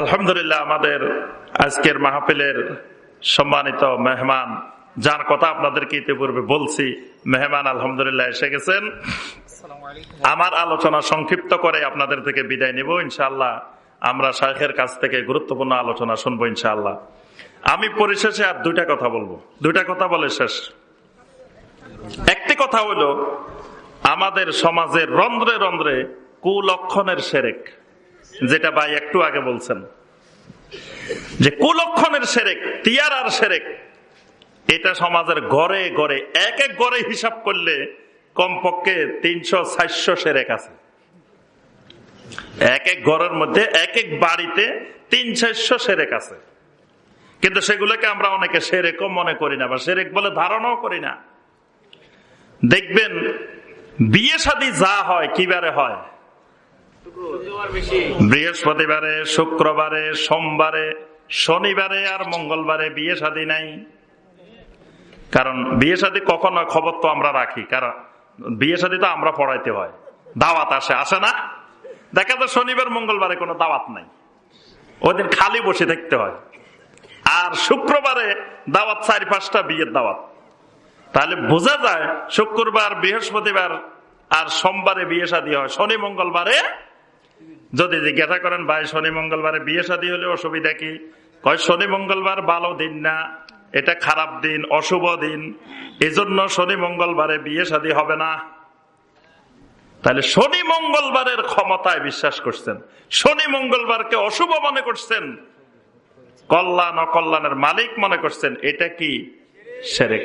আলহামদুলিল্লাহ, আমাদের আজকের মাহফিলের সম্মানিত মেহমান, যার কথা আপনাদেরকে ইতিপূর্বে বলছি, মেহমান আলহামদুলিল্লাহ এসে গেছেন। আমার আলোচনা সংক্ষিপ্ত করে আপনাদের থেকে বিদায় নিব ইনশাল্লাহ আমরা শাহের কাছ থেকে গুরুত্বপূর্ণ আলোচনা শুনব, ইনশাআল্লাহ। আমি পরিশেষে আর দুইটা কথা বলব। দুইটা কথা বলে শেষ। একটি কথা হলো, আমাদের সমাজের রন্ধ্রে রন্ধ্রে কুলক্ষণের সেরেক, যেটা ভাই একটু আগে বলছেন। যে কুলক্ষণের সেরেক, তিয়ারার সেরেক, এটা সমাজের গড়ে গড়ে, এক এক গড়ে হিসাব করলে কমপক্ষে তিনশো, চারশো সেরেক আছে। এক এক ঘরের মধ্যে এক এক বাড়িতে তিন, চারশো সেরেক আছে। কিন্তু সেগুলোকে আমরা অনেকে সেরেকও মনে করি না বা সেরেক বলে ধারণাও করি না। দেখবেন, বিয়ে শাদী যা হয় কিবারে হয়? বৃহস্পতিবারে, শুক্রবারে, সোমবারে, শনিবারে আর মঙ্গলবারে বিয়ে শাদী নাই। কারণ বিয়ে শাদী কখন খবর তো আমরা রাখি, কারণ বিয়ে শাদী তো আমরা পড়াইতে হয়। দাওয়াত আসে আসে না? দেখা তো শনিবার, মঙ্গলবারে কোনো দাওয়াত নাই। ওদিন খালি বসে থাকতে হয়। আর শুক্রবারে দাওয়াত চারি পাঁচটা বিয়ের দাওয়াত। তাহলে বোঝা যায় শুক্রবার, বৃহস্পতিবার আর সোমবারে বিয়ে শাদী হয়। শনি, মঙ্গলবারে যদি জিজ্ঞাসা করেন, ভাই, শনি, মঙ্গলবারে বিয়ে শাদী হলে অসুবিধা কি? কয়, শনি, মঙ্গলবার ভালো দিন না। এটা খারাপ দিন, অশুভ দিন। এজন্য শনি, মঙ্গলবারে বিয়ে শাদী হবে না। তাহলে শনি, মঙ্গলবারের ক্ষমতায় বিশ্বাস করছেন। শনি, মঙ্গলবারকে অশুভ মনে করছেন। কল্যাণ অকল্যাণের মালিক মনে করছেন, এটা কি সেরেক?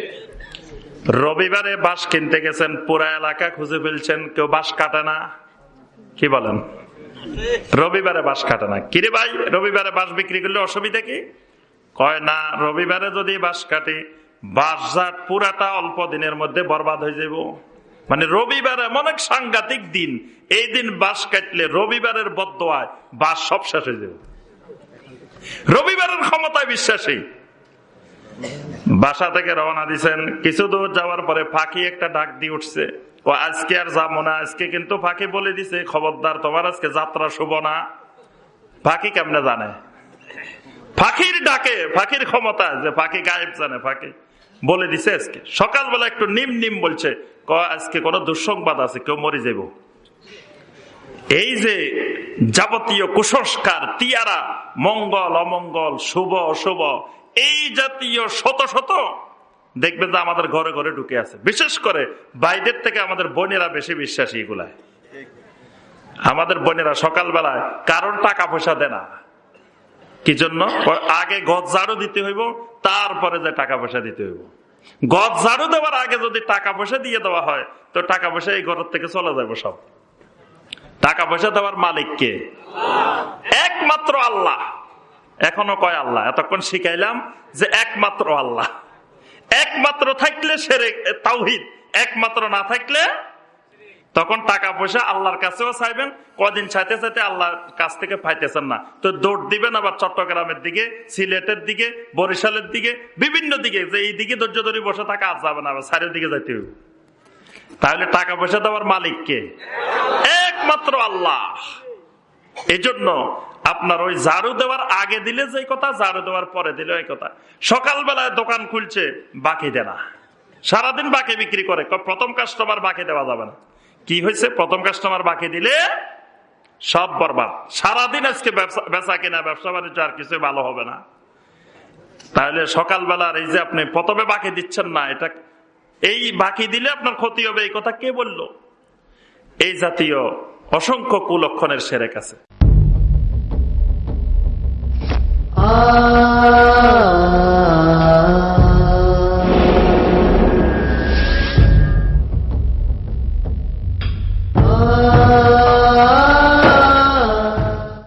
রবিবারে বাস কিনতে গেছেন, পুরা এলাকা খুঁজে ফেলছেন, কেউ বাস কাটে না। কি বলেন? রবিবারে বাস কাটে না। কিরে ভাই, রবিবারে বাস বিক্রি করলে অসুবিধা কি? কয়, না, রবিবারে যদি বাস কাটি বাসজাট পুরাটা অল্প দিনের মধ্যে বরবাদ হয়ে যাব মানে রবিবার এক সাংঘাতিক দিন, এই দিন বাস কাটলে রবিবারের বদোয়ায় বাস সব শেষ হয়ে যাবে। রবিবারের ক্ষমতায় বিশ্বাসী। বাসা থেকে রওনা দিচ্ছেন কিছু দূর যাওয়ার পরে ফাঁকি একটা ডাক দিয়ে উঠছে। ও, আজকে আর যাব না, আজকে কিন্তু ফাঁকি বলে দিছে। খবরদার, তোমার আজকে যাত্রা শুভ না। ফাঁকি কেমনে জানে? ফাঁকির ডাকে, ফাঁকির ক্ষমতা যে ফাঁকি গায়েব জানে, ফাঁকি বলে দিছে আজকে। সকালবেলা একটু নিম নিম বলছে, ক, আজকে কোন দুঃসংবাদ আছে, কেউ মরে যাব এই যে যাবতীয় কুসংস্কার, তিয়ারা মঙ্গল, অমঙ্গল, শুভ, অশুভ, এই জাতীয় শত শত দেখবেন যে আমাদের ঘরে ঘরে ঢুকে আছে। বিশেষ করে বাইরের থেকে আমাদের বোনেরা বেশি বিশ্বাসী এগুলায়। আমাদের বোনেরা সকালবেলায় কারণ টাকা পয়সা দেয় না। কি জন্য? আগে গজ ঝাড়ু দিতে হইব, তারপরে যে টাকা পয়সা দিতে হইব। গজ ঝাড়ু দেওয়ার আগে যদি টাকা পয়সা দিয়ে দেওয়া হয়, তো টাকা পয়সা এই ঘরের থেকে চলে যাবে সব। টাকা পয়সা দেওয়ার মালিক কে? একমাত্র আল্লাহ। এখনও কয় আল্লাহ? এতক্ষণ শিখাইলাম যে একমাত্র আল্লাহ। একমাত্র থাকলে সেরে তাওহিদ। একমাত্র না থাকলে তখন টাকা পয়সা আল্লাহর কাছেও চাইবেন, কদিন চাইতে চাইতে আল্লাহর কাছ থেকে পাইতেছেন না। তো দৌড় দিবেন আবার চট্টগ্রামের দিকে, সিলেটের দিকে, বরিশালের দিকে, বিভিন্ন দিকে, যে এই দিকে ধৈর্য ধরে বসে থাকা আর যাবে না, আবার চারিদিকে যাইতে হবে তাহলে টাকা পয়সা দেওয়ার মালিক কে? একমাত্র আল্লাহ। এই জন্য আপনার ওই ঝাড়ু দেওয়ার আগে দিলে যে কথা, ঝাড়ু দেওয়ার পরে দিলে ওই কথা। সকালবেলায় দোকান খুলছে, বাকি দেনা। সারাদিন বাকি বিক্রি করে। প্রথম কাস্টমার বাকি দেওয়া যাবে না। কি হয়েছে? প্রথম কাস্টমার বাকি দিলে সব বরবাদ। সারাদিন আজকে বেচা কিনা, ব্যবসা বাণিজ্য আর কিছু ভালো হবে না। তাহলে সকালবেলার এই যে আপনি প্রথমে বাকি দিচ্ছেন না, এটা এই বাকি দিলে আপনার ক্ষতি হবে, এই কথা কে বলল? এই জাতীয় অসংখ্য কুলক্ষণের সেরেক আছে।